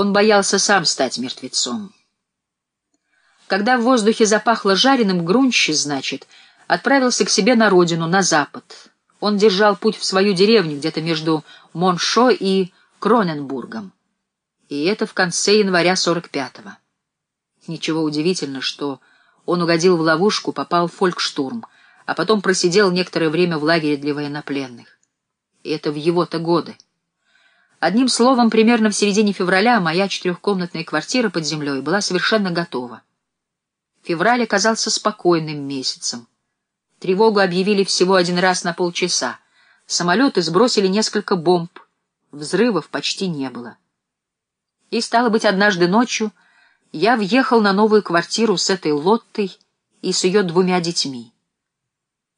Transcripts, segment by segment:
Он боялся сам стать мертвецом. Когда в воздухе запахло жареным, Грунчи, значит, отправился к себе на родину, на запад. Он держал путь в свою деревню, где-то между Моншо и Кроненбургом. И это в конце января 45-го. Ничего удивительно, что он угодил в ловушку, попал в фолькштурм, а потом просидел некоторое время в лагере для военнопленных. И это в его-то годы. Одним словом, примерно в середине февраля моя четырехкомнатная квартира под землей была совершенно готова. Февраль оказался спокойным месяцем. Тревогу объявили всего один раз на полчаса. Самолеты сбросили несколько бомб. Взрывов почти не было. И, стало быть, однажды ночью я въехал на новую квартиру с этой Лоттой и с ее двумя детьми.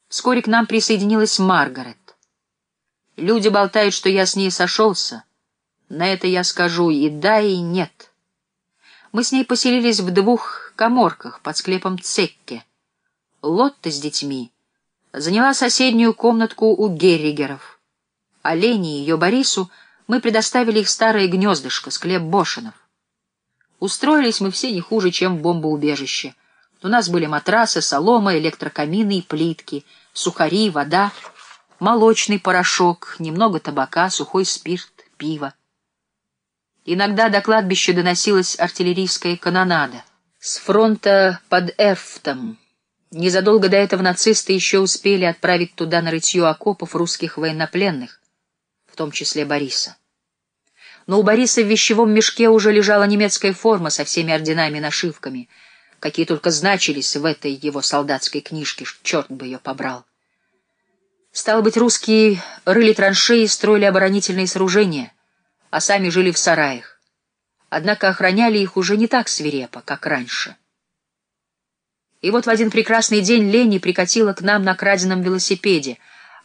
Вскоре к нам присоединилась Маргарет. Люди болтают, что я с ней сошелся. На это я скажу и да, и нет. Мы с ней поселились в двух коморках под склепом Цекке. Лотта с детьми заняла соседнюю комнатку у Герригеров. А Лене и ее Борису мы предоставили их старое гнездышко, склеп Бошинов. Устроились мы все не хуже, чем в бомбоубежище. У нас были матрасы, солома, электрокамины и плитки, сухари, вода, молочный порошок, немного табака, сухой спирт, пиво. Иногда до кладбища доносилась артиллерийская канонада. С фронта под Эрфтом. Незадолго до этого нацисты еще успели отправить туда на рытье окопов русских военнопленных, в том числе Бориса но у Бориса в вещевом мешке уже лежала немецкая форма со всеми орденами и нашивками, какие только значились в этой его солдатской книжке, черт бы ее побрал. Стало быть, русские рыли траншеи, строили оборонительные сооружения, а сами жили в сараях. Однако охраняли их уже не так свирепо, как раньше. И вот в один прекрасный день Лени прикатила к нам на краденом велосипеде,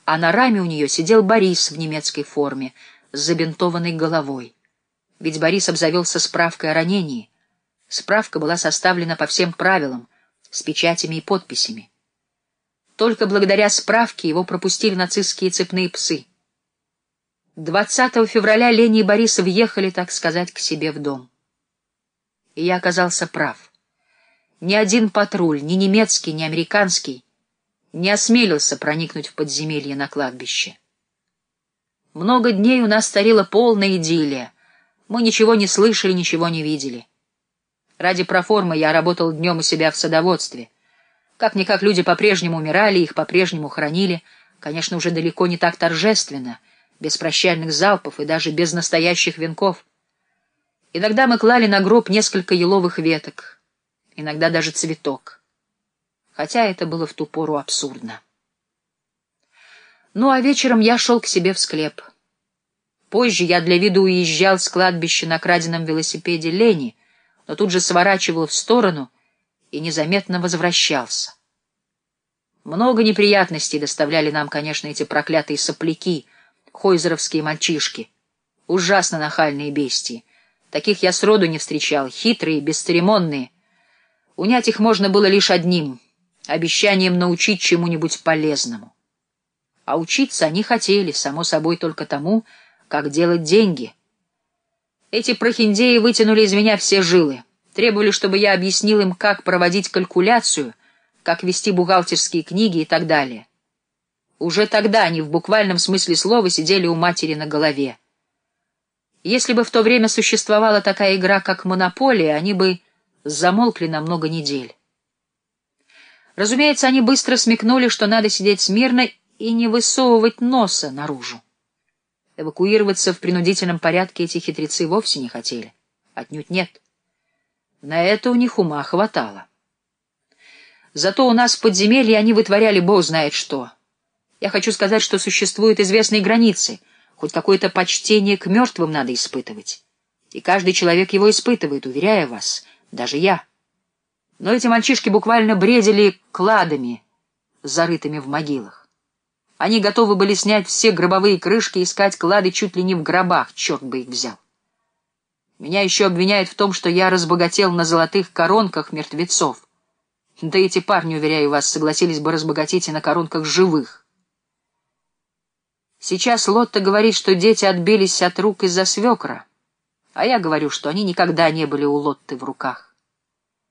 а на раме у нее сидел Борис в немецкой форме с забинтованной головой ведь Борис обзавелся справкой о ранении. Справка была составлена по всем правилам, с печатями и подписями. Только благодаря справке его пропустили нацистские цепные псы. 20 февраля Лени и Борис въехали, так сказать, к себе в дом. И я оказался прав. Ни один патруль, ни немецкий, ни американский, не осмелился проникнуть в подземелье на кладбище. Много дней у нас царила полная идиллия. Мы ничего не слышали, ничего не видели. Ради проформы я работал днем у себя в садоводстве. Как-никак люди по-прежнему умирали, их по-прежнему хранили, конечно, уже далеко не так торжественно, без прощальных залпов и даже без настоящих венков. Иногда мы клали на гроб несколько еловых веток, иногда даже цветок. Хотя это было в ту пору абсурдно. Ну, а вечером я шел к себе в склеп — Позже я для виду уезжал с кладбища на краденом велосипеде Лени, но тут же сворачивал в сторону и незаметно возвращался. Много неприятностей доставляли нам, конечно, эти проклятые сопляки, хойзеровские мальчишки. Ужасно нахальные бестии. Таких я сроду не встречал, хитрые, бесцеремонные. Унять их можно было лишь одним — обещанием научить чему-нибудь полезному. А учиться они хотели, само собой, только тому, как делать деньги. Эти прохиндеи вытянули из меня все жилы, требовали, чтобы я объяснил им, как проводить калькуляцию, как вести бухгалтерские книги и так далее. Уже тогда они в буквальном смысле слова сидели у матери на голове. Если бы в то время существовала такая игра, как «Монополия», они бы замолкли на много недель. Разумеется, они быстро смекнули, что надо сидеть смирно и не высовывать носа наружу. Эвакуироваться в принудительном порядке эти хитрецы вовсе не хотели. Отнюдь нет. На это у них ума хватало. Зато у нас в подземелье они вытворяли бог знает что. Я хочу сказать, что существуют известные границы, хоть какое-то почтение к мертвым надо испытывать. И каждый человек его испытывает, уверяю вас, даже я. Но эти мальчишки буквально бредили кладами, зарытыми в могилах. Они готовы были снять все гробовые крышки и искать клады чуть ли не в гробах, черт бы их взял. Меня еще обвиняют в том, что я разбогател на золотых коронках мертвецов. Да эти парни, уверяю вас, согласились бы разбогатеть и на коронках живых. Сейчас Лотта говорит, что дети отбились от рук из-за свекра. А я говорю, что они никогда не были у Лотты в руках.